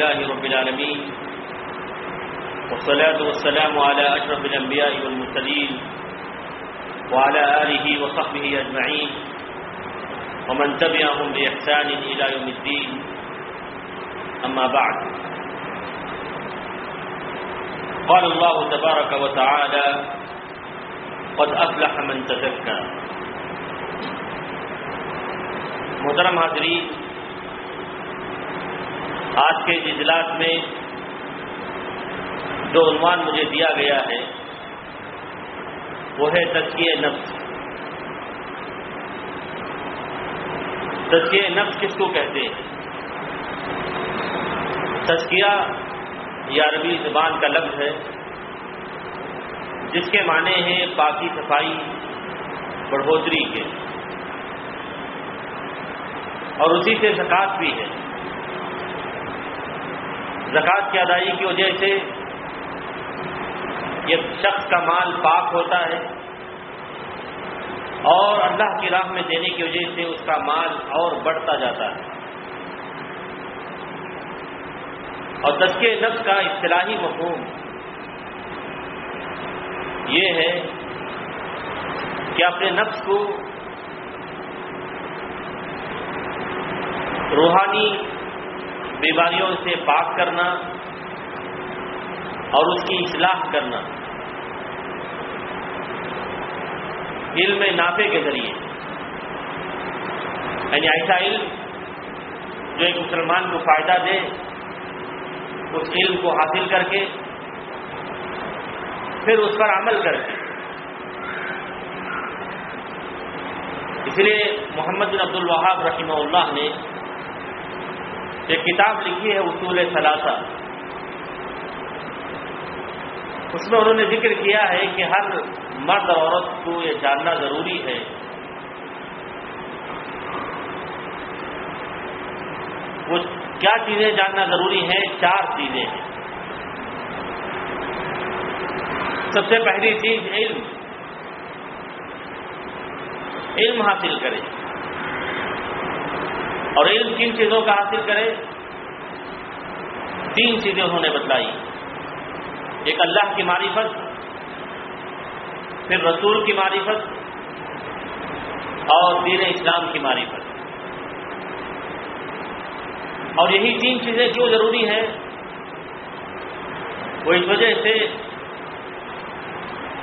لله رب العالمين والصلاة والسلام على أشرف الأنبياء والمرسلين وعلى آله وصحبه أجمعين ومن تبعهم بإحسان إلى يوم الدين أما بعد. قال الله تبارك وتعالى قد أفلح من تزكى محترم حاضرین آج کے اجلاس میں جو عنوان مجھے دیا گیا ہے، وہ ہے تزکیہ نفس۔ تزکیہ نفس کس کو کہتے ہیں؟ تزکیہ یہ عربی زبان کا لفظ ہے، جس کے معنی ہیں پاکی صفائی، بڑھوتری کے۔ اور اسی سے زکوٰۃ بھی ہے۔ زکوٰۃ کی ادائیگی کی وجہ سے یہ شخص کا مال پاک ہوتا ہے اور اللہ کی راہ میں دینے کی وجہ سے اس کا مال اور بڑھتا جاتا ہے اور تزکے نفس کا اصطلاحی مفہوم یہ ہے کہ اپنے نفس کو روحانی بیماریوں سے پاک کرنا اور اس کی اصلاح کرنا۔ علم نافے کے ذریعے۔ یعنی ایسا علم جو ایک مسلمان کو فائدہ دے، اس علم کو حاصل کر کے، پھر اس پر عمل کر کے۔ اس لیے محمد بن عبد الوہاب رحمہ اللہ نے ایک کتاب لکھی ہے اصول ثلاثہ۔ اس میں انہوں نے ذکر کیا ہے کہ ہر مرد اور عورت کو یہ جاننا ضروری ہے۔ وہ کیا چیزیں جاننا ضروری ہیں؟ چار چیزیں۔ ہیں سب سے پہلی چیز علم۔ علم حاصل کرے اور علم کن چیزوں کا حاصل کرے؟ تین چیزیں انہوں نے بتلائی۔ ایک اللہ کی معرفت، پھر رسول کی معرفت، اور دین اسلام کی معرفت۔ اور یہی تین چیزیں کیوں ضروری ہیں، وہ اس وجہ سے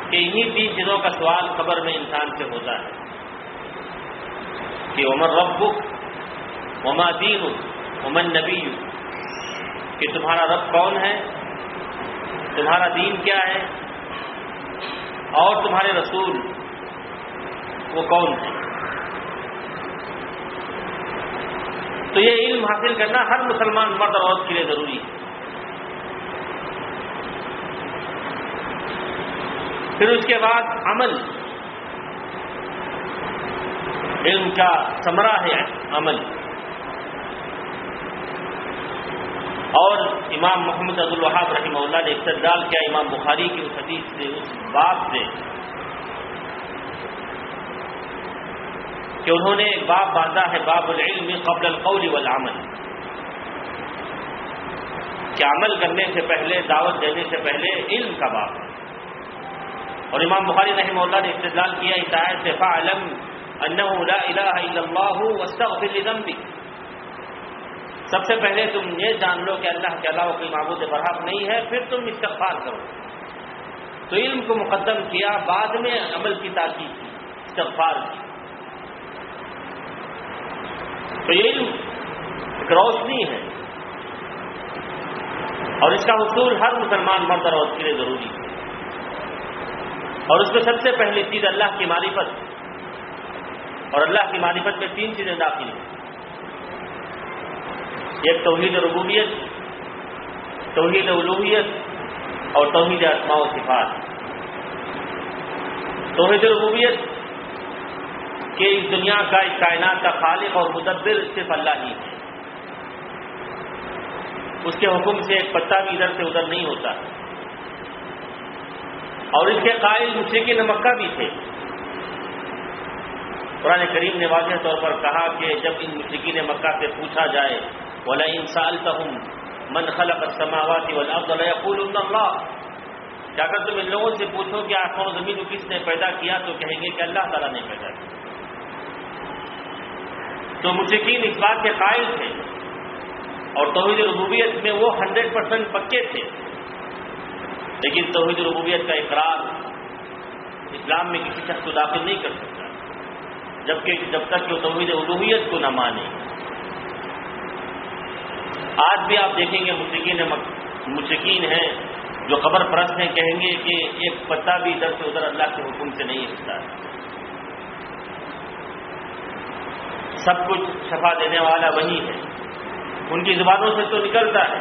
کہ انہی تین چیزوں کا سوال خبر میں انسان سے ہوتا ہے کہ عمر رب وما دین امن نبی کہ تمہارا رب کون ہے؟ تمہارا دین کیا ہے؟ اور تمہارے رسول وہ کون ہے تو یہ علم حاصل کرنا ہر مسلمان مرد اور عورت کے لیے ضروری ہے۔ پھر اس کے بعد عمل۔ علم کا ثمرہ ہے عمل۔ اور امام محمد عبد الوہاب رحمہ اللہ نے استدال کیا امام بخاری کی اس حدیث سے، اس بات سے کہ انہوں نے ایک باب باندھا ہے، باب العلم قبل القول والعمل۔ کہ عمل کرنے سے پہلے، دعوت دینے سے پہلے علم کا باب۔ اور امام بخاری رحمہ اللہ نے استدلال کیا اتحاد سے فعلم انه لا الہ الا اللہ واستغفر لذنبک سب سے پہلے تم یہ جان لو کہ اللہ کے علاوہ کوئی معبود برحق نہیں ہے، پھر تم استغفار کرو۔ تو علم کو مقدم کیا، بعد میں عمل کی تاکید کی، استغفار کی۔ تو یہ علم ایک روشنی ہے۔ اور اس کا حصول ہر مسلمان مرد اور عورت کے لیے ضروری ہے۔ اور اس میں سب سے پہلی چیز اللہ کی معرفت۔ اور اللہ کی معرفت میں تین چیزیں داخل ہیں۔ ایک توحید ربوبیت، توحید الوحیت اور توحید اسماء و صفات۔ توحید ربوبیت کہ اس دنیا کا، اس کائنات کا خالق اور مدبر صرف اللہ ہی ہے۔ اس کے حکم سے ایک پتا بھی ادھر سے ادھر نہیں ہوتا۔ اور اس کے قائل مشرقین مکہ بھی تھے۔ قرآن کریم نے واضح طور پر کہا کہ جب ان مشرقین مکہ سے پوچھا جائے بولا ان سال کا من خلق السماوات والارض لا يقولون الله. کیا اگر تم ان لوگوں سے پوچھو کہ آسمان و زمین کو کس نے پیدا کیا، تو کہیں گے کہ اللہ تعالیٰ نے پیدا کیا۔ تو مشکین اس بات کے قائل تھے، اور توحید ربوبیت میں وہ ہنڈریڈ پرسینٹ پکے تھے۔ لیکن توحید ربوبیت کا اقرار اسلام میں کسی شخص کو داخل نہیں کر سکتا، جبکہ جب تک وہ توحید الوحیت کو نہ مانے۔ آج بھی آپ دیکھیں گے مشکین مشکین ہیں جو خبر پرست ہیں، کہیں گے کہ ایک پتا بھی ادھر سے ادھر اللہ کے حکم سے نہیں ہلتا سب کچھ شفا دینے والا وہی ہے۔ ان کی زبانوں سے تو نکلتا ہے۔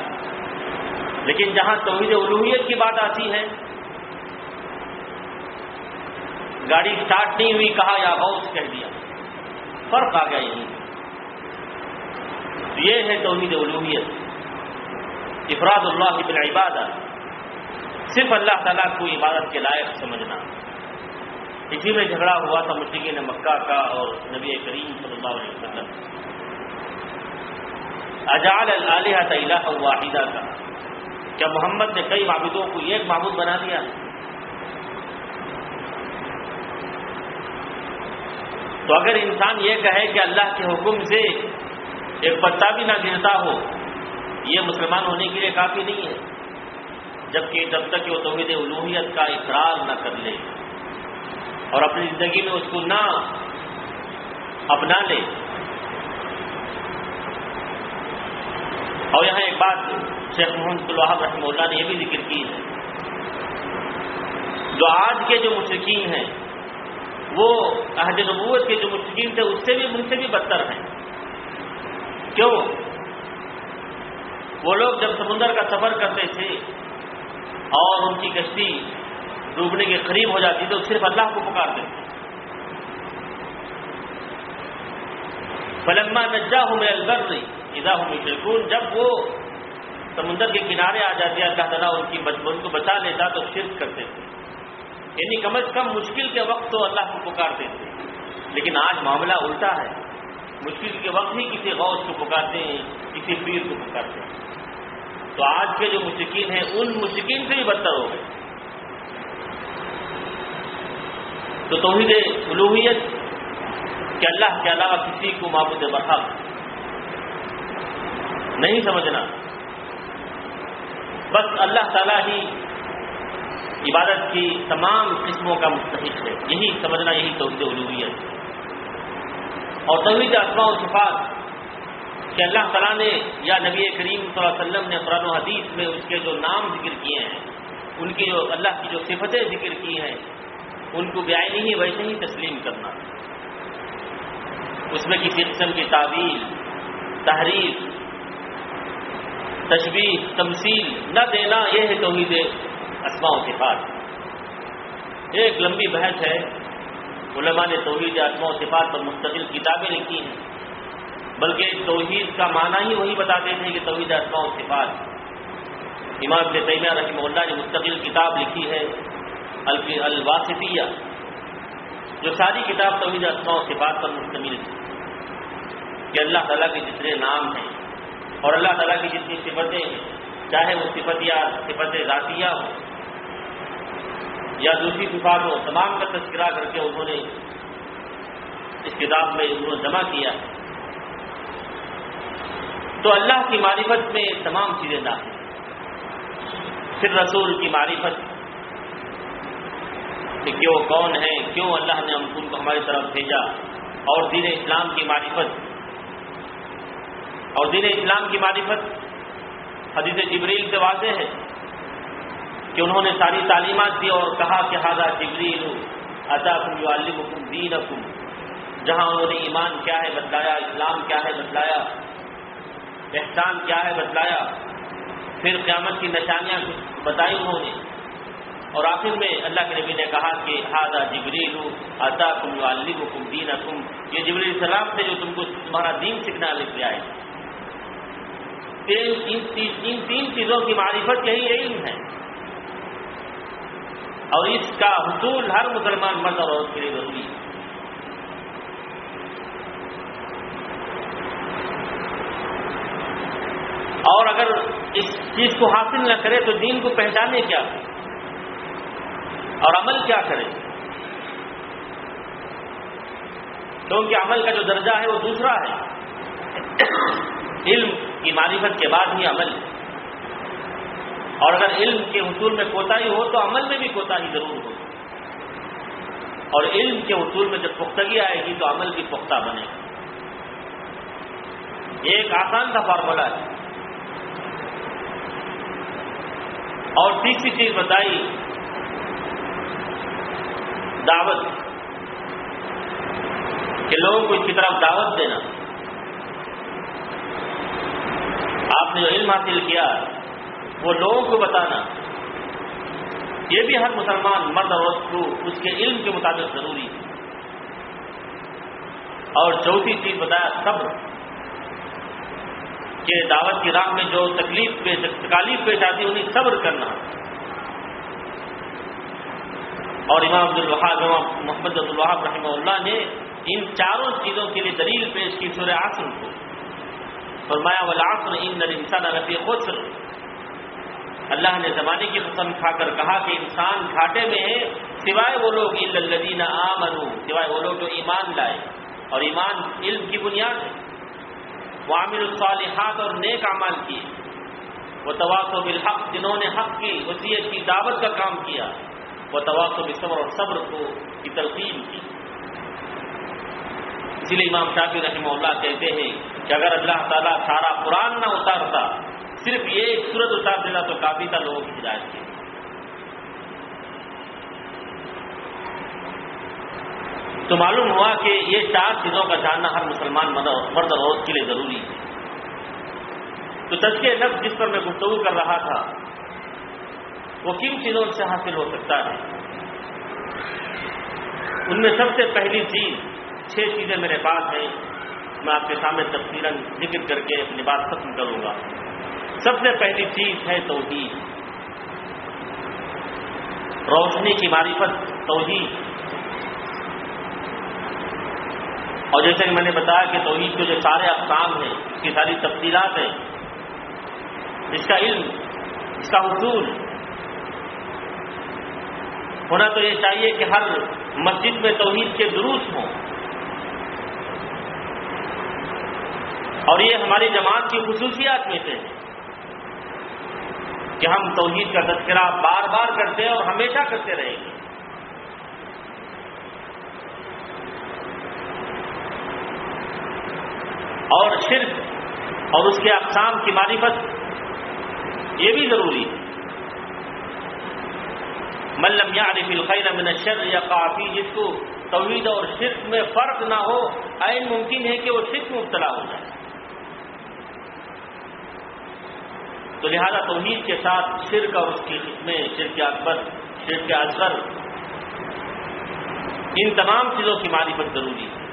لیکن جہاں توحید الوحیت کی بات آتی ہے، گاڑی اسٹارٹ نہیں ہوئی، کہا یا غوث کہہ دیا۔ فرق آ گیا یہیں یہ ہے توحید الوحیت افراد اللہ بن عبادت صرف اللہ تعالیٰ کو عبادت کے لائق سمجھنا۔ اسی میں جھگڑا ہوا تھا مشکین مکہ کا اور نبی کریم صلی اللہ علیہ وسلم۔ اجال العلیہ الہ واحدہ کا۔ کیا محمد نے کئی معبودوں کو ایک معبود بنا دیا؟ تو اگر انسان یہ کہے کہ اللہ کے حکم سے ایک پتا بھی نہ گرتا ہو، یہ مسلمان ہونے کے لیے کافی نہیں ہے۔ جبکہ جب تک وہ توحید الوحیت کا اقرار نہ کر لے اور اپنی زندگی میں اس کو نہ اپنا لے۔ اور یہاں ایک بات شیخ محمد الوحب رحمہ اللہ نے یہ بھی ذکر کی ہے۔ جو آج کے جو مشرقین ہیں، وہ عہد نبوت کے جو مشرقین تھے، اس سے بھی، ان سے بھی بدتر ہیں۔ کیوں؟ وہ لوگ جب سمندر کا سفر کرتے تھے اور ان کی کشتی ڈوبنے کے قریب ہو جاتی تو صرف اللہ کو پکارتے تھے۔ فلما نجا ہوں میں البر ادا ہوں شرکون جب وہ سمندر کے کنارے آ جاتے، اللہ تعالیٰ ان کی ان کو بچا لیتا تو شرک کرتے تھے۔ یعنی کم از کم مشکل کے وقت تو اللہ کو پکارتے تھے۔ لیکن آج معاملہ الٹا ہے۔ مشکل کے وقت ہی کسی غوث کو پکارتے ہیں، کسی پیر کو پکارتے ہیں۔ تو آج کے جو مشکین ہیں، ان مشکین سے بھی بدتر ہو گئے۔ تو توحید الوحیت کہ اللہ کے علاوہ کسی کو معبود برحق نہیں سمجھنا۔ بس اللہ تعالیٰ ہی عبادت کی تمام قسموں کا مستحق ہے۔ یہی سمجھنا، یہی توحید الوحیت اور توحید اسماء و صفات کہ اللہ تعالیٰ نے یا نبی کریم صلی اللہ علیہ وسلم نے قرآن و حدیث میں اس کے جو نام ذکر کیے ہیں، ان کی جو اللہ کی جو صفتیں ذکر کی ہیں، ان کو بیائی ہی ویسے ہی تسلیم کرنا۔ اس میں کسی قسم کی تعویل تحریر تشویش تمثیل نہ دینا، یہ ہے توحید اسماء و صفات۔ ایک لمبی بحث ہے علماء نے توحید اسماء و صفات پر مستقل کتابیں لکھی ہیں۔ بلکہ توحید کا معنی ہی وہی بتاتے تھے کہ توحید اسماء و صفات۔ امام سے تیمیہ رحمہ اللہ نے مستقل کتاب لکھی ہے الواسطیہ، جو ساری کتاب توحید اسماء و صفات پر مشتمل تھی۔ کہ اللہ تعالیٰ کے جتنے نام ہیں اور اللہ تعالیٰ کی جتنی صفتیں ہیں، چاہے وہ صفت یا صفت ذاتیہ ہو یا دوسری صفات ہو تمام کا تذکرہ کر کے انہوں نے اس کتاب میں انہوں نے جمع کیا ہے۔ تو اللہ کی معرفت میں تمام چیزیں داخل پھر رسول کی معرفت کہ کیوں کون ہے، کیوں اللہ نے ہم کو ہماری طرف بھیجا۔ اور دین اسلام کی معرفت۔ اور دین اسلام کی معرفت حدیث جبریل سے واضح ہے۔ کہ انہوں نے ساری تعلیمات دی اور کہا کہ ہادہ جبریل عطا کم جو علم دین جہاں انہوں نے ایمان کیا ہے بتلایا، اسلام کیا ہے بتلایا، احسان کیا ہے بتلایا، پھر قیامت کی نشانیاں بتائی انہوں نے۔ اور آخر میں اللہ کے نبی نے کہا کہ ہاضا جبریل عطا کم علم حکم دین حکم یہ جبریل السلام سے جو تم کو تمہارا دین سیکھنا لکھ لیا ہے ان تین چیزوں کی معرفت یہی علم ہے۔ اور اس کا حصول ہر مسلمان مرد اور عورت کے لیے ضروری ہے۔ اور اگر اس چیز کو حاصل نہ کرے تو دین کو پہچانے کیا اور عمل کیا کرے۔ کیونکہ عمل کا جو درجہ ہے وہ دوسرا ہے۔ علم کی معرفت کے بعد ہی عمل ہے۔ اور اگر علم کے حصول میں کوتا ہی ہو تو عمل میں بھی کوتا ہی ضرور ہو۔ اور علم کے حصول میں جب پختگی آئے گی تو عمل بھی پختہ بنے گا۔ یہ ایک آسان سا فارمولہ ہے۔ اور تیسری چیز بتائی۔ دعوت۔ کہ لوگوں کو اس کی طرف دعوت دینا۔ آپ نے جو علم حاصل کیا وہ لوگوں کو بتانا۔ یہ بھی ہر مسلمان مرد اور عورت کو اس کے علم کے مطابق ضروری ہے۔ اور چوتھی چیز بتایا، صبر۔ کہ دعوت کی راہ میں جو تکلیف پیش تکالیف پیش آتی ہے، انہیں صبر کرنا۔ اور امام عبد الوہاب محمد عبد الوہاب رحمہ اللہ نے ان چاروں چیزوں کے لیے دلیل پیش کی سورہ آسم کو۔ فرمایا، والعصر ان الانسان لفی خسر اللہ نے زمانے کی قسم کھا کر کہا کہ انسان گھاٹے میں ہے، سوائے وہ لوگ الذین آمنوا، سوائے وہ لوگ جو ایمان لائے۔ اور ایمان علم کی بنیاد ہے۔ وہ عامر الصالحات اور نیک اعمال کیے۔ وہ تواسو بالحق، جنہوں نے حق کی وسیعت کی، دعوت کا کام کیا۔ وہ تواسو بالصبر اور صبر کو کی تلقین کی۔ اسی لیے امام شافی رحمہ اللہ کہتے ہیں کہ اگر اللہ تعالیٰ سارا قرآن نہ اتارتا صرف یہ ایک صورت اتار دینا تو کافی تھا لوگوں کی ہدایت کی۔ تو معلوم ہوا کہ یہ چار چیزوں کا جاننا ہر مسلمان مرد اور عورت کے لیے ضروری ہے۔ تو تجکے نفس جس پر میں گفتگو کر رہا تھا، وہ کن چیزوں سے حاصل ہو سکتا ہے؟ ان میں سب سے پہلی چیز، چھ چیزیں میرے پاس ہیں، میں آپ کے سامنے تفصیل ذکر کر کے اپنی بات ختم کروں گا۔ سب سے پہلی چیز ہے توحید۔ روشنی کی معرفت، توحید۔ اور جیسے کہ میں نے بتایا کہ توحید کے جو سارے اقسام ہیں، اس کی ساری تفصیلات ہیں، اس کا علم، اس کا حصول ہونا تو یہ چاہیے کہ ہر مسجد میں توحید کے دروس ہوں۔ اور یہ ہماری جماعت کی خصوصیات میں سے ہے۔ کہ ہم توحید کا تذکرہ بار بار کرتے ہیں اور ہمیشہ کرتے رہیں گے۔ اور شرک اور اس کے اقسام کی معرفت، یہ بھی ضروری ہے۔ ملم یعرف الخیر من الشر یا کافی جس کو توحید اور شرک میں فرق نہ ہو عین ممکن ہے کہ وہ شرک مبتلا ہو جائے۔ تو لہذا توحید کے ساتھ شرک اور اس کی قسمیں شرک اکبر شرک اصغر ان تمام چیزوں کی معرفت ضروری ہے۔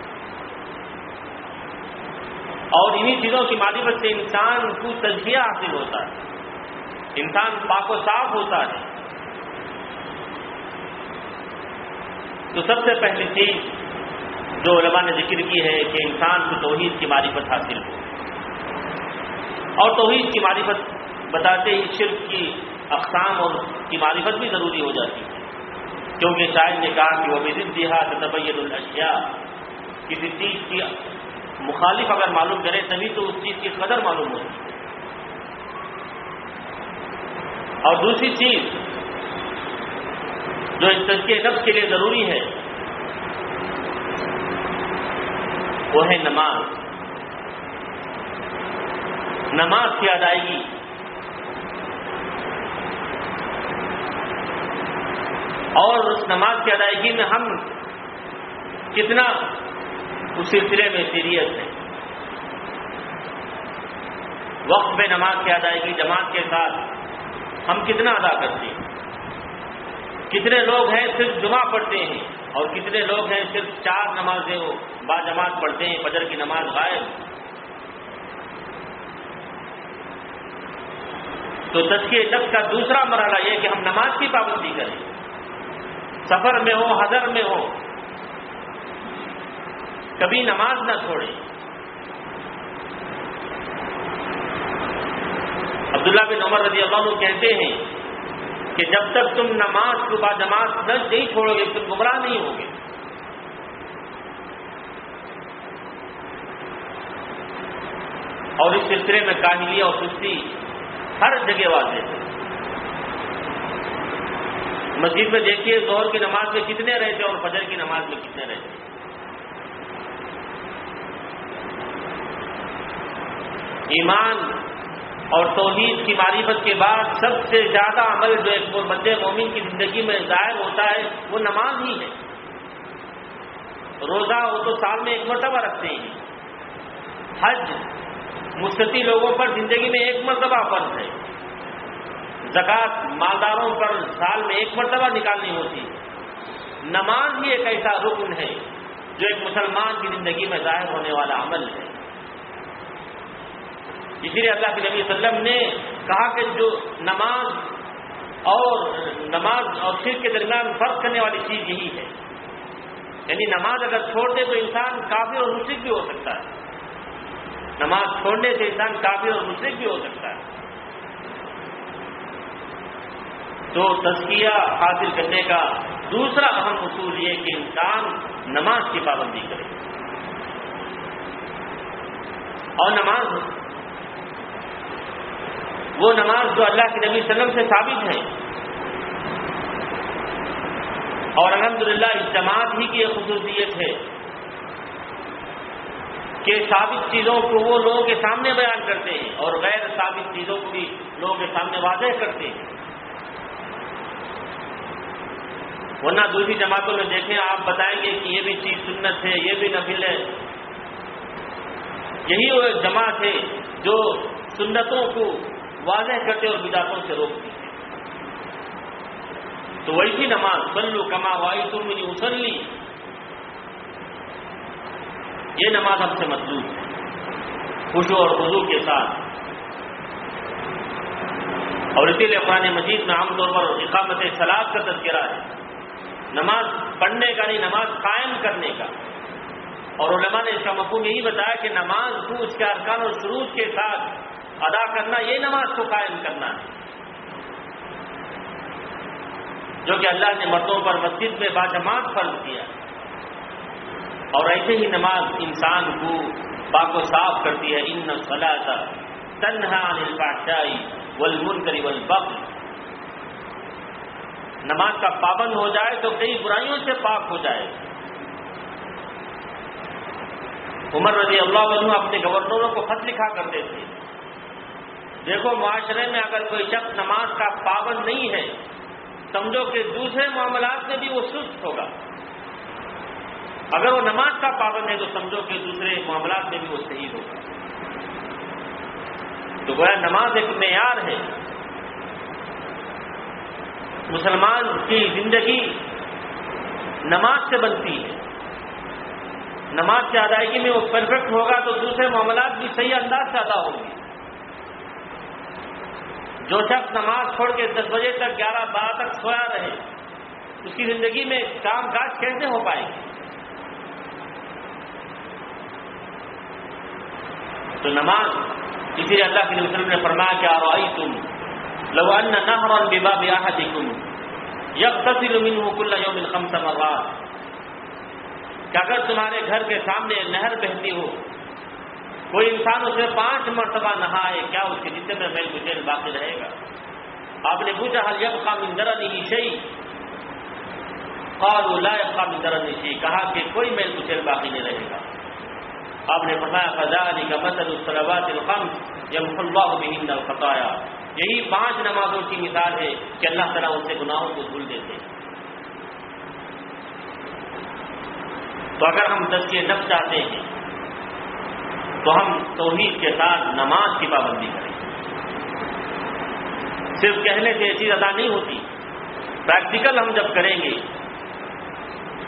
اور انہی چیزوں کی معرفت سے انسان کو تجزیہ حاصل ہوتا ہے۔ انسان پاک و صاف ہوتا ہے۔ تو سب سے پہلی چیز جو علماء نے ذکر کی ہے کہ انسان کو توحید کی معرفت حاصل ہو۔ اور توحید کی معرفت بتاتے ہی شرک کی اقسام اور کی معرفت بھی ضروری ہو جاتی ہے۔ کیونکہ شاید نے کہا کہ وہ بھی دیہات طبیعت الشیا کسی چیز کی مخالف اگر معلوم کرے تبھی تو اس چیز کی قدر معلوم ہوتی ہے۔ اور دوسری چیز جو اس تجکے نفس کے لیے ضروری ہے، وہ ہے نماز۔ نماز کی ادائیگی۔ اور اس نماز کی ادائیگی میں ہم کتنا اس سلسلے میں سیریس ہیں۔ وقت میں نماز کی ادائیگی، جماعت کے ساتھ ہم کتنا ادا کرتے ہیں؟ کتنے لوگ ہیں صرف جمعہ پڑھتے ہیں اور کتنے لوگ ہیں صرف چار نمازیں وہ با جماعت پڑھتے ہیں، فجر کی نماز غائب۔ تو تسکے نفس کا دوسرا مرحلہ یہ کہ ہم نماز کی پابندی کریں۔ سفر میں ہو، حضر میں ہو، کبھی نماز نہ چھوڑیں۔ عبداللہ بن عمر رضی اللہ عنہ کہتے ہیں کہ جب تک تم نماز کو با جماعت نہ نہیں چھوڑو گے، تم گمراہ نہیں ہوگے اور اس سلسلے میں کاہلی اور سستی ہر جگہ واضح ہے مسجد میں دیکھیے زہر کی نماز میں کتنے رہتے اور فجر کی نماز میں کتنے رہتے ایمان اور توحید کی معرفت کے بعد سب سے زیادہ عمل جو ایک بندے مومن کی زندگی میں ظاہر ہوتا ہے، وہ نماز ہی ہے۔ روزہ وہ تو سال میں ایک مرتبہ رکھتے ہیں۔ حج مستطی لوگوں پر زندگی میں ایک مرتبہ فرض ہے۔ زکات مالداروں پر سال میں ایک مرتبہ نکالنی ہوتی نماز ہی ایک ایسا رکن ہے جو ایک مسلمان کی زندگی میں ظاہر ہونے والا عمل ہے۔ اسی لیے اللہ کے نبی وسلم نے کہا کہ جو نماز اور نماز اور سر کے درمیان فرق کرنے والی چیز یہی ہے۔ یعنی نماز اگر چھوڑ دے تو انسان کافی اور مشرق بھی ہو سکتا ہے۔ نماز چھوڑنے سے انسان کافی اور مشرق بھی ہو سکتا ہے۔ تو تزکیہ حاصل کرنے کا دوسرا اہم اصول یہ کہ انسان نماز کی پابندی کرے۔ اور نماز وہ نماز جو اللہ کے نبی وسلم سے ثابت ہے۔ اور الحمدللہ للہ اجتماعات ہی کی ایک خصوصیت ہے کہ ثابت چیزوں کو وہ لوگوں کے سامنے بیان کرتے ہیں اور غیر ثابت چیزوں کو بھی لوگوں کے سامنے واضح کرتے ہیں۔ ورنہ دوسری جماعتوں میں دیکھیں، آپ بتائیں گے کہ یہ بھی چیز سنت ہے، یہ بھی نفل ہے۔ یہی وہ جماعت ہے جو سنتوں کو واضح کرتے اور بداتوں سے روکتے تو ویسی نماز سلو کما وائی تم مجھے اسلی یہ نماز ہم سے مطلوب ہے۔ خوشو اور وضو کے ساتھ۔ اور اسی لیے قرآن مجید میں عام طور پر اقامت سلاد کا تذکرہ ہے۔ نماز پڑھنے کا نہیں، نماز قائم کرنے کا۔ اور علماء نے اس کا مفہوم یہی بتایا کہ نماز کو اس کے ارکان اور شروع کے ساتھ ادا کرنا، یہ نماز کو قائم کرنا ہے۔ جو کہ اللہ نے مردوں پر مسجد میں باجماعت فرض کیا۔ اور ایسے ہی نماز انسان کو پاک و صاف کرتی ہے۔ ان سلا تنہا نلپاشائی ول کری ول نماز کا پابند ہو جائے تو کئی برائیوں سے پاک ہو جائے۔ عمر رضی اللہ عنہ اپنے گورنروں کو خط لکھا کرتے تھے۔ دیکھو، معاشرے میں اگر کوئی شخص نماز کا پابند نہیں ہے، سمجھو کہ دوسرے معاملات میں بھی وہ سست ہوگا۔ اگر وہ نماز کا پابند ہے تو سمجھو کہ دوسرے معاملات میں بھی وہ صحیح ہوگا۔ تو گویا نماز ایک معیار ہے۔ مسلمان کی زندگی نماز سے بنتی ہے۔ نماز کی ادائیگی میں وہ پرفیکٹ ہوگا تو دوسرے معاملات بھی صحیح انداز سے ادا ہوں گے۔ جو شخص نماز چھوڑ کے دس بجے تک، گیارہ، بارہ تک سویا رہے، اس کی زندگی میں کام کاج کیسے ہو پائے گی تو نماز، اسی لیے اللہ کے وسلم نے فرمایا کہ آر تم لو ان نہر ببا بیاہ دکھوں یب تصل من کل یوم خمس مرات. کہ اگر تمہارے گھر کے سامنے نہر بہتی ہو، کوئی انسان اسے پانچ مرتبہ نہائے، کیا اس کے جسے میں میل گزیر باقی رہے گا؟ آپ نے پوچھا حل یب خام اندرا نہیں شہی اور لا یب اندرا نہیں کہا کہ کوئی میل گزیر باقی نہیں رہے گا۔ آپ نے فرمایا فضا علی کا مسد السلوات الخم یم اللہ بہند الخطایا یہی پانچ نمازوں کی مثال ہے کہ اللہ تعالیٰ ان سے گناہوں کو دھل دیتے ہیں۔ تو اگر ہم دس کے نف چاہتے ہیں، تو ہم توحید کے ساتھ نماز کی پابندی کریں۔ صرف کہنے سے یہ چیز ادا نہیں ہوتی۔ پریکٹیکل ہم جب کریں گے،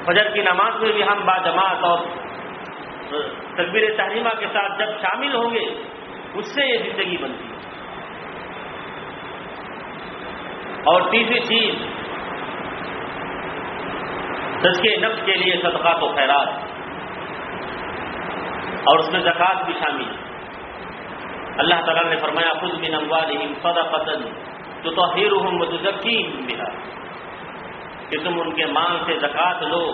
فجر کی نماز میں بھی ہم با جماعت اور تقبیر تحریمہ کے ساتھ جب شامل ہوں گے، اس سے یہ زندگی بنتی ہے۔ اور تیسری چیز دس کے نفس کے لیے صدقات و خیرات اور اس میں زکوٰۃ بھی شامل ہے۔ اللہ تعالیٰ نے فرمایا خود من اموالہم صدقتا تطہیرہم وتزکیہم بہا۔ کہ تم ان کے مال سے زکات لو،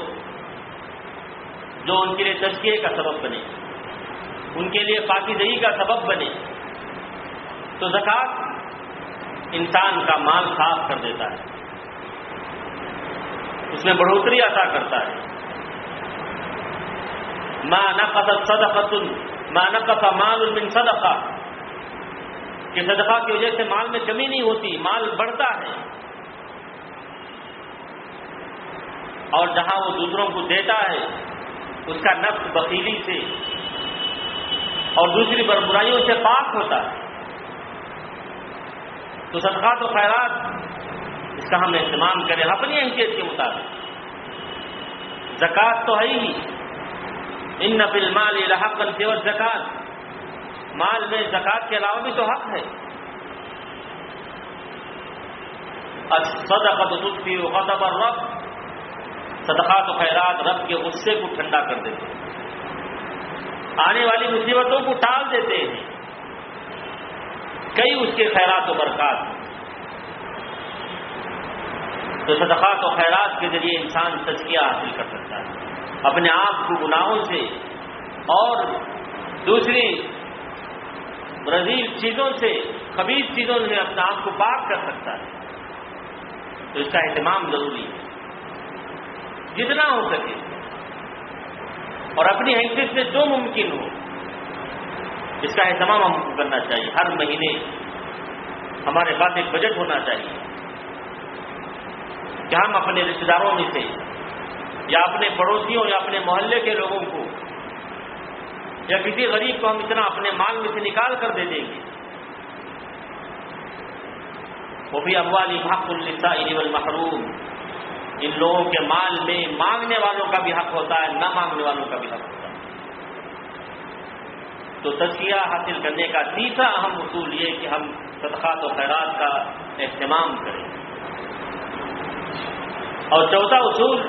جو ان کے لیے تزکیے کا سبب بنے۔ ان کے لیے پاکیزگی کا سبب بنے۔ تو زکات انسان کا مال صاف کر دیتا ہے۔ اس میں بڑھوتری عطا کرتا ہے۔ ماں نقص صدقت ماں نقص مال من صدقہ کہ صدقہ کی وجہ سے مال میں کمی نہیں ہوتی، مال بڑھتا ہے۔ اور جہاں وہ دوسروں کو دیتا ہے، اس کا نفس بخیلی سے اور دوسری بربرائیوں سے پاک ہوتا ہے۔ تو صدقات و خیرات اس کا ہم اہتمام کریں اپنی حیثیت کے مطابق۔ زکوٰۃ تو ہے ہی۔ ان نفل مال الحق سیور زکات مال میں زکات کے علاوہ بھی تو حق ہے۔ صدقت تطفی غضب الرب۔ صدقات و خیرات رب کے غصے کو ٹھنڈا کر دیتے ہیں۔ آنے والی مصیبتوں کو ٹال دیتے ہیں۔ کئی اس کے خیرات و برکات تو صدقات و خیرات کے ذریعے انسان تزکیہ حاصل کر سکتا ہے۔ اپنے آپ کو گناہوں سے اور دوسری رضیل چیزوں سے خبیز چیزوں سے اپنے آپ کو پاک کر سکتا ہے۔ تو اس کا اہتمام ضروری ہے۔ جتنا ہو سکے، اور اپنی حیثیت سے جو ممکن ہو اس کا اہتمام ہم کو کرنا چاہیے، ہر مہینے ہمارے پاس ایک بجٹ ہونا چاہیے۔ کہ ہم اپنے رشتے داروں میں سے، یا اپنے پڑوسیوں، یا اپنے محلے کے لوگوں کو، یا کسی غریب کو ہم اتنا اپنے مال میں سے نکال کر دے دیں گے۔ وہ بھی ابوالی حق السا المحروم ان لوگوں کے مال میں مانگنے والوں کا بھی حق ہوتا ہے، نہ مانگنے والوں کا بھی حق ہوتا ہے۔ تو تزکیہ حاصل کرنے کا تیسرا اہم اصول یہ کہ ہم صدقات و خیرات کا اہتمام کریں۔ اور چوتھا اصول،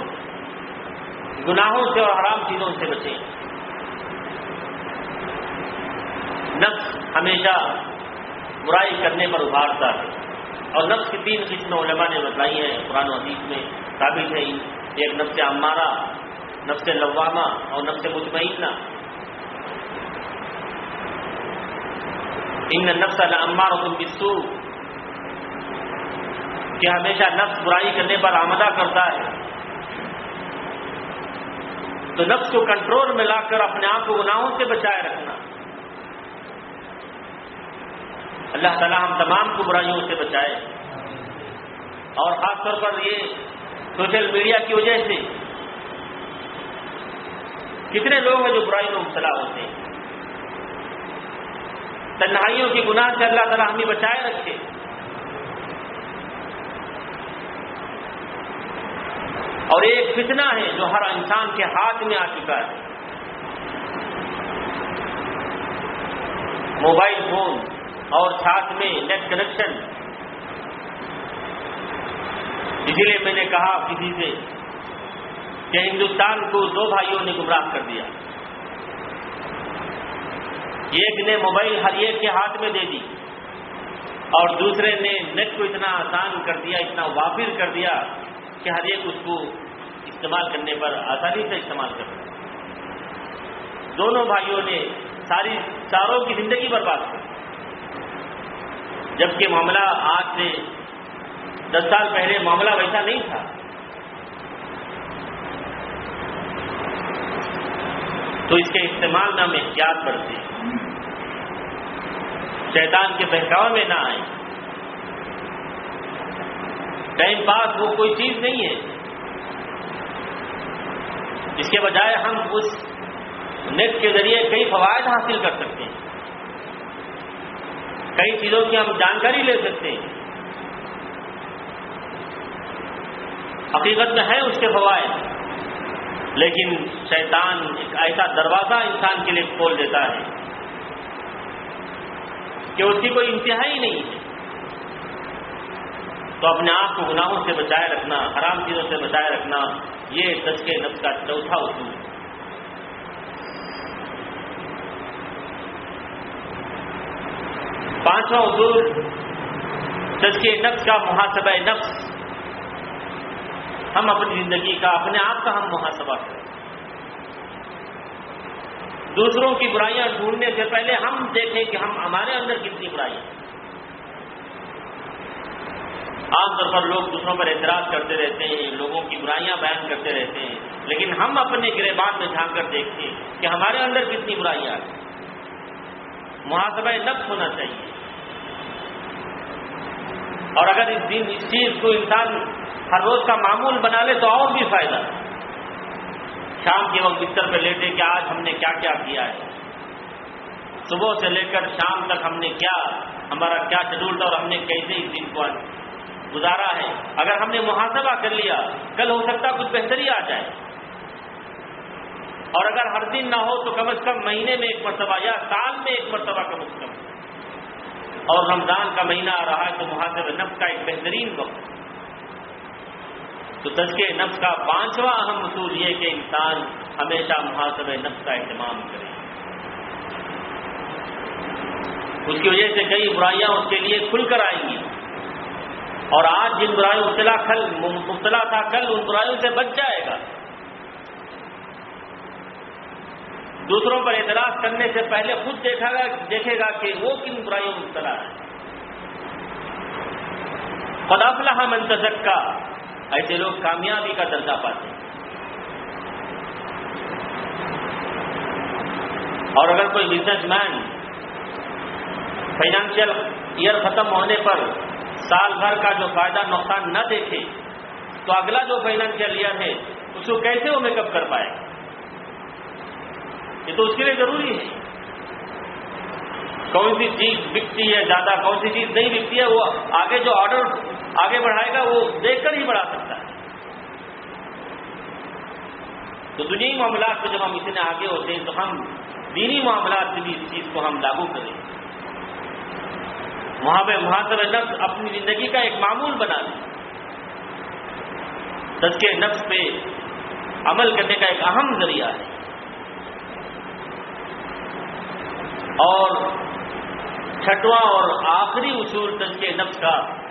گناہوں سے اور حرام چیزوں سے بچیں۔ نفس ہمیشہ برائی کرنے پر ابھارتا ہے۔ اور نفس کی تین قسمیں علماء نے بتائی ہیں، قرآن و حدیث میں ثابت ہے۔ ایک نفس عمارہ، نفس لوامہ اور نفس مطمئنہ۔ ان نفس المار بسو کہ ہمیشہ نفس برائی کرنے پر آمدہ کرتا ہے۔ تو نفس کو کنٹرول میں لا کر اپنے آپ کو گناہوں سے بچائے رکھنا۔ اللہ تعالیٰ ہم تمام کو برائیوں سے بچائے۔ اور خاص طور پر یہ سوشل میڈیا کی وجہ سے۔ کتنے لوگ ہیں جو برائی میں مبتلا ہوتے ہیں؟ تنہائیوں کی گناہ سے اللہ تعالیٰ ہمیں بچائے رکھے۔ اور ایک فتنہ ہے جو ہر انسان کے ہاتھ میں آ چکا ہے۔ موبائل فون اور ساتھ میں نیٹ کنیکشن۔ اسی لیے میں نے کہا کسی سے کہ ہندوستان کو دو بھائیوں نے گمراہ کر دیا۔ ایک نے موبائل ہر ایک کے ہاتھ میں دے دی اور دوسرے نے نیٹ کو اتنا آسان کر دیا، اتنا وافر کر دیا کہ ہر ایک اس کو استعمال کرنے پر آسانی سے استعمال کر دیا دونوں بھائیوں نے ساری چاروں کی زندگی برباد کر جبکہ معاملہ آج سے دس سال پہلے معاملہ ویسا نہیں تھا۔ تو اس کے استعمال میں ہم احتیاط برتے شیطان کے بہکاؤ میں نہ آئے ٹائم پاس وہ کوئی چیز نہیں ہے۔ اس کے بجائے ہم اس نیٹ کے ذریعے کئی فوائد حاصل کر سکتے ہیں۔ کئی چیزوں کی ہم جانکاری لے سکتے ہیں۔ حقیقت میں ہے اس کے فوائد، لیکن شیطان ایک ایسا دروازہ انسان کے لیے کھول دیتا ہے۔ کہ اس کی کوئی انتہائی نہیں ہے۔ تو اپنے آپ کو گناہوں سے بچائے رکھنا، حرام چیزوں سے بچائے رکھنا، یہ سچ کے نفس کا چوتھا اصول ہے۔ پانچواں اصول تزکیہ نفس کا محاسبہ نفس۔ ہم اپنی زندگی کا، اپنے آپ کا ہم محاسبہ کریں۔ دوسروں کی برائیاں ڈھونڈنے سے پہلے ہم دیکھیں کہ ہم ہمارے اندر کتنی برائیاں عام طور پر لوگ دوسروں پر اعتراض کرتے رہتے ہیں، لوگوں کی برائیاں بیان کرتے رہتے ہیں، لیکن ہم اپنے گربان میں جھانک کر دیکھتے ہیں کہ ہمارے اندر کتنی برائیاں ہیں۔ محاسبہ نفس ہونا چاہیے۔ اور اگر اس دن اس چیز کو انسان ہر روز کا معمول بنا لے تو اور بھی فائدہ۔ ہے شام کے وقت بستر پہ لیٹے کہ آج ہم نے کیا کیا کیا ہے؟ صبح سے لے کر شام تک ہم نے کیا؟ ہمارا کیا شیڈول تھا اور ہم نے کیسے اس دن کو گزارا ہے؟ اگر ہم نے محاسبہ کر لیا، کل ہو سکتا کچھ بہتری آ جائے۔ اور اگر ہر دن نہ ہو تو کم از کم مہینے میں ایک مرتبہ یا سال میں ایک مرتبہ کم از کم۔ اور رمضان کا مہینہ آ رہا ہے تو محاسب نفس کا ایک بہترین وقت۔ تو تزکے نفس کا پانچواں اہم اصول یہ کہ انسان ہمیشہ محاسب نفس کا اہتمام کرے۔ اس کی وجہ سے کئی برائیاں اس کے لیے کھل کر آئیں گی۔ اور آج جن برائیوں مبتلا کل مبتلا تھا کل، ان برائیوں سے بچ جائے گا۔ دوسروں پر اعتراض کرنے سے پہلے خود دیکھا گا، دیکھے گا کہ وہ کن برائیوں مبتلا ہے خدافلہ منتظک کا ایسے لوگ کامیابی کا درجہ پاتے ہیں۔ اور اگر کوئی بزنس مین فائنانشیل ایئر ختم ہونے پر سال بھر کا جو فائدہ نقصان نہ دیکھے، تو اگلا جو فائنینشیل ایئر ہے، اس کو کیسے وہ میک اپ کر پائے؟ یہ تو اس کے لیے ضروری ہے۔ کون سی چیز بکتی ہے زیادہ، کون سی چیز نہیں بکتی ہے، وہ آگے جو آرڈر آگے بڑھائے گا، وہ دیکھ کر ہی بڑھا سکتا ہے۔ تو دنیا معاملات میں جب ہم اتنے آگے ہوتے ہیں، تو ہم دینی معاملات میں بھی اس چیز کو ہم لاگو کریں۔ وہاں پہ محاسب نفس اپنی زندگی کا ایک معمول بنا لیں سچ نفس پہ عمل کرنے کا ایک اہم ذریعہ ہے۔ اور چھٹواں اور آخری اصول سچ کے نفس کا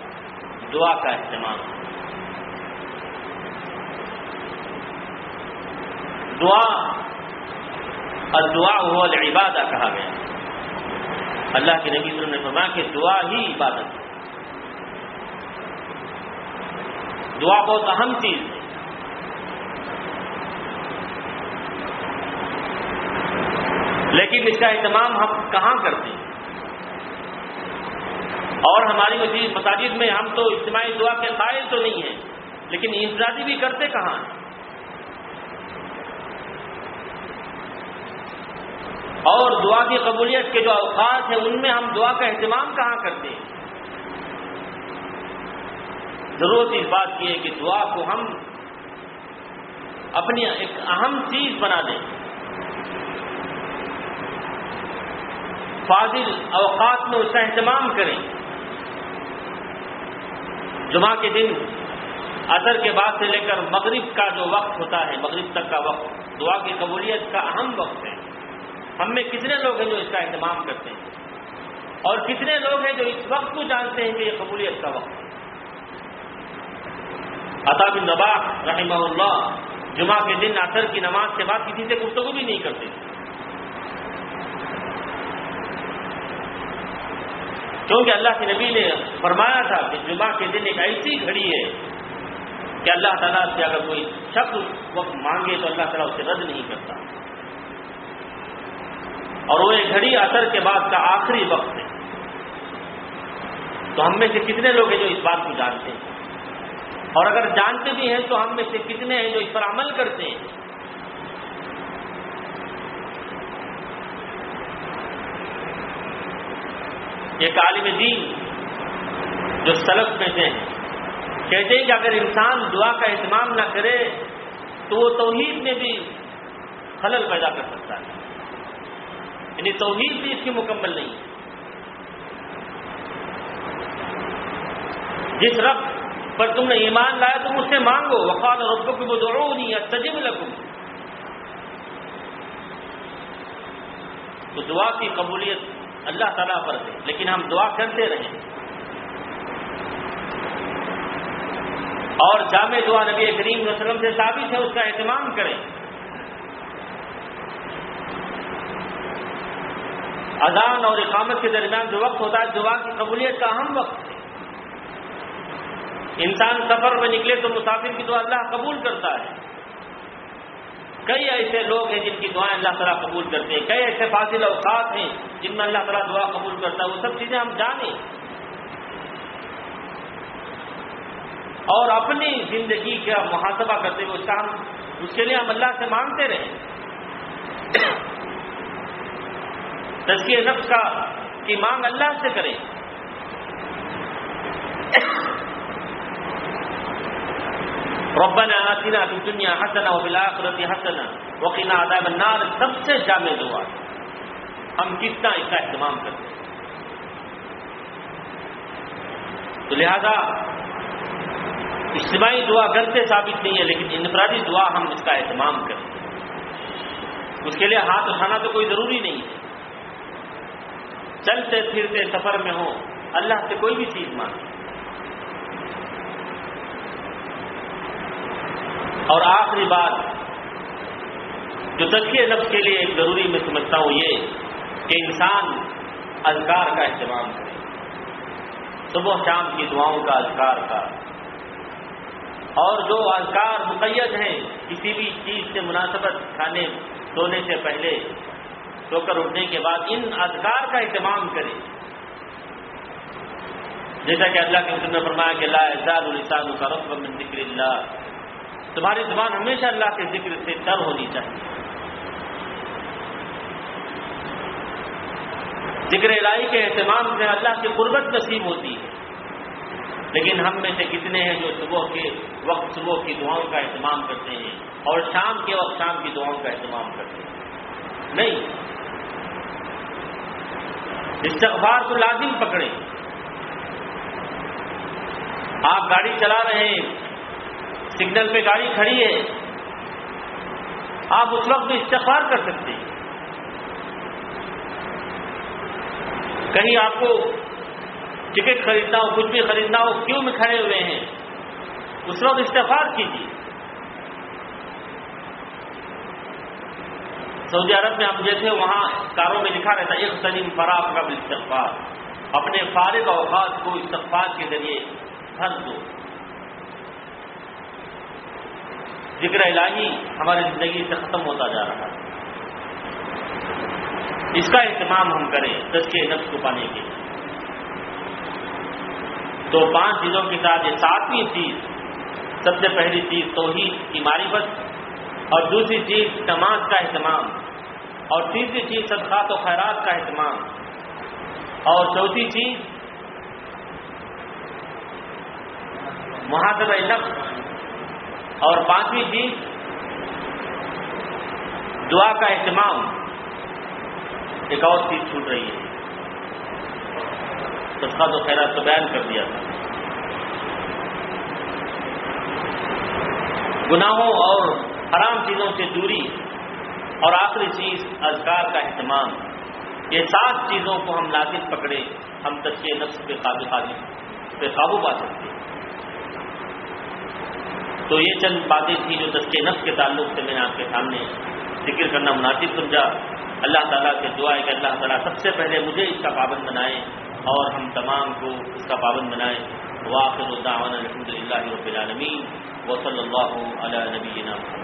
دعا کا اہتمام۔ دعا اور دعا ہوا العبادہ کہا گیا۔ اللہ کے نبی صلی اللہ علیہ وسلم نے فرمایا کہ دعا ہی عبادت۔ ہے دعا بہت اہم چیز ہے۔ لیکن اس کا اہتمام ہم کہاں کرتے ہیں؟ اور ہماری مسجد مساجد میں ہم تو اجتماعی دعا کے قائل تو نہیں ہیں، لیکن انفرادی بھی کرتے کہاں؟ ہیں اور دعا کی قبولیت کے جو اوقات ہیں، ان میں ہم دعا کا اہتمام کہاں کرتے ہیں؟ ضرورت اس بات کی ہے کہ دعا کو ہم اپنی ایک اہم چیز بنا دیں۔ فاضل اوقات میں اس کا اہتمام کریں۔ جمعہ کے دن اثر کے بعد سے لے کر مغرب کا جو وقت ہوتا ہے، مغرب تک کا وقت، دعا کی قبولیت کا اہم وقت ہے۔ ہم میں کتنے لوگ ہیں جو اس کا اہتمام کرتے ہیں؟ اور کتنے لوگ ہیں جو اس وقت کو جانتے ہیں کہ یہ قبولیت کا وقت ہے؟ بن نبا رحمہ اللہ، جمعہ کے دن اثر کی نماز کے بعد کسی سے گفتگو بھی نہیں کرتے۔ کیونکہ اللہ کے نبی نے فرمایا تھا کہ جمعہ کے دن ایک ایسی گھڑی ہے کہ اللہ تعالیٰ سے اگر کوئی شخص وقت مانگے تو اللہ تعالیٰ اسے رد نہیں کرتا۔ اور وہ ایک گھڑی اثر کے بعد کا آخری وقت ہے۔ تو ہم میں سے کتنے لوگ ہیں جو اس بات کو جانتے ہیں؟ اور اگر جانتے بھی ہیں تو ہم میں سے کتنے ہیں جو اس پر عمل کرتے ہیں؟ ایک عالم دین جو سلف میں سے ہیں۔ کہتے ہیں کہ اگر انسان دعا کا اہتمام نہ کرے تو وہ توحید میں بھی خلل پیدا کر سکتا ہے۔ یعنی توحید بھی اس کی مکمل نہیں۔ ہے جس رب پر تم نے ایمان لایا تم اس سے مانگو۔ وقال اور ربو کی وہ دوڑو نہیں تجم لگو تو دعا کی قبولیت اللہ تعالیٰ پر ہے لیکن ہم دعا کرتے رہیں اور جامع دعا نبی کریم وسلم سے ثابت ہے، اس کا اہتمام کریں۔ اذان اور اقامت کے درمیان جو وقت ہوتا ہے، دعا کی قبولیت کا اہم وقت ہے۔ انسان سفر میں نکلے تو مسافر کی دعا اللہ قبول کرتا ہے۔ کئی ایسے لوگ ہیں جن کی دعائیں اللہ تعالیٰ قبول کرتے ہیں، کئی ایسے فاصل اوقات ہیں جن میں اللہ تعالیٰ دعا قبول کرتا ہے، وہ سب چیزیں ہم جانیں۔ اور اپنی زندگی کا محاسبہ کرتے ہوئے اس کا ہم، اس کے لیے ہم اللہ سے مانگتے رہیں۔ تزکیہ نفس کا، کی مانگ اللہ سے کریں۔ ربنا آتنا فی الدنیا حسنا و بالآخرت حسنا وقنا عذاب النار، سب سے جامع دعا۔ ہم کتنا اس کا اہتمام کرتے ہیں؟ تو لہذا اجتماعی دعا کرتے ثابت نہیں ہے، لیکن انفرادی دعا ہم اس کا اہتمام کریں اس کے لیے ہاتھ اٹھانا تو کوئی ضروری نہیں ہے۔ چلتے پھرتے سفر میں ہو اللہ سے کوئی بھی چیز مانگے۔ اور آخری بات جو تزکیہ نفس کے لیے ایک ضروری میں سمجھتا ہوں یہ کہ انسان اذکار کا اہتمام کرے۔ صبح شام کی دعاؤں کا اذکار کا اور جو اذکار مقید ہیں کسی بھی چیز سے مناسبت کھانے، سونے سے پہلے، سو کر اٹھنے کے بعد، ان اذکار کا اہتمام کریں جیسا کہ اللہ کے حسن نے فرمایا کہ لا اعزاد السان کا رقم من ذکر اللہ۔ تمہاری زبان ہمیشہ اللہ کے ذکر سے تر ہونی چاہیے۔ ذکر الہی کے اہتمام سے اللہ کی قربت نصیب ہوتی ہے۔ لیکن ہم میں سے کتنے ہیں جو صبح کے وقت، صبح کی دعاؤں کا اہتمام کرتے ہیں اور شام کے وقت شام کی دعاؤں کا اہتمام کرتے ہیں۔ نہیں۔ استغفار کو لازم پکڑیں۔ آپ گاڑی چلا رہے ہیں۔ سگنل پہ گاڑی کھڑی ہے، آپ اس وقت بھی استغفار کر سکتے ہیں۔ کہیں آپ کو ٹکٹ خریدنا ہو، کچھ بھی خریدنا ہو، کیوں میں کھڑے ہوئے ہیں؟ اس وقت استفاد کیجیے۔ سعودی عرب میں ہم جیسے وہاں کاروں میں لکھا رہتا ایک سلیم فراغ کا استغفار۔ اپنے فارغ اوقات کو استغفار کے ذریعے بھر دو۔ ذکر الہی ہماری زندگی سے ختم ہوتا جا رہا ہے۔ اس کا اہتمام ہم کریں دس کے نفس کو پانے کے تو پانچ چیزوں کے ساتھ یہ ساتویں چیز، سب سے پہلی چیز توحید کی معرفت، اور دوسری چیز نماز کا اہتمام، اور تیسری چیز صدقات و خیرات کا اہتمام، اور چوتھی چیز محاذر نفس اور پانچویں چیز، دعا کا اہتمام۔ ایک اور چیز چھوٹ رہی ہے۔ صدقات و خیرات تو بیان کر دیا تھا۔ گناہوں اور حرام چیزوں سے دوری اور آخری چیز، اذکار کا اہتمام۔ یہ سات چیزوں کو ہم لازم پکڑے، ہم تجکے نفس پہ قابو قابل پہ قابو پا سکتے ہیں۔ تو یہ چند باتیں تھیں جو تجکے نفس کے تعلق سے میں نے آپ کے سامنے ذکر کرنا مناسب سمجھا۔ اللہ تعالیٰ سے دعا ہے کہ اللہ تعالیٰ سب سے پہلے مجھے اس کا پابند بنائے اور ہم تمام کو اس کا پابند بنائیں واقع الدعوان الحمد للہ رب العالمین۔ وصلی اللہ علیہ نبینا محمد۔